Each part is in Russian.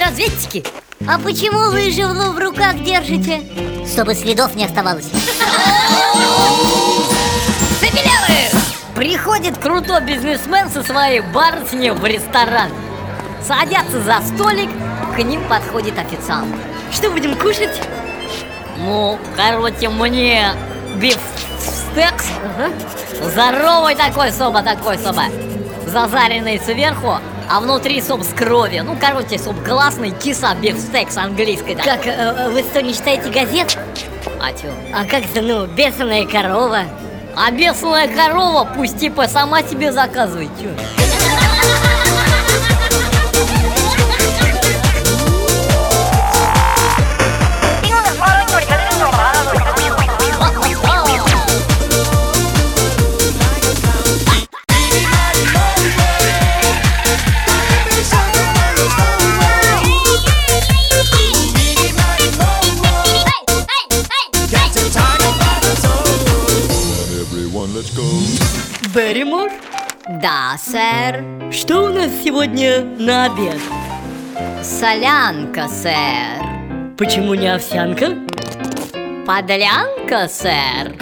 разведчики А почему вы живлу в руках держите? Чтобы следов не оставалось Забелявы! Приходит крутой бизнесмен со своей барышней в ресторан Садятся за столик, к ним подходит официант Что будем кушать? Ну, короче, мне бифстекс Ага. Здоровый такой соба, такой соба Зазаренный сверху, а внутри суп с кровью Ну, короче, суп классный, киса бифстекс английской такой. Как, э, вы что, не читаете газет? А чё? А как же, ну, бешеная корова? А бешеная корова пусть типа сама себе заказывает чё? Берримор? Да, сэр Что у нас сегодня на обед? Солянка, сэр Почему не овсянка? Подлянка, сэр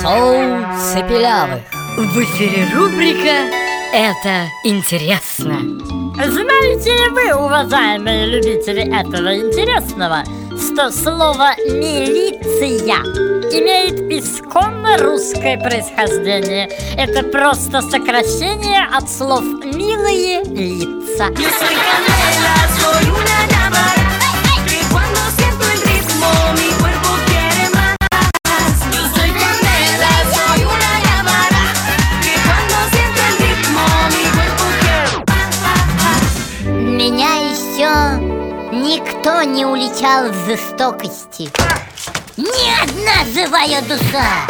Соус цепелявых В эфире рубрика «Это интересно» Знаете ли вы, уважаемые любители этого интересного, что слово «милиция» имеет исконно русское происхождение? Это просто сокращение от слов «милые лица». Меня еще никто не уличал в жестокости. Ни одна живая душа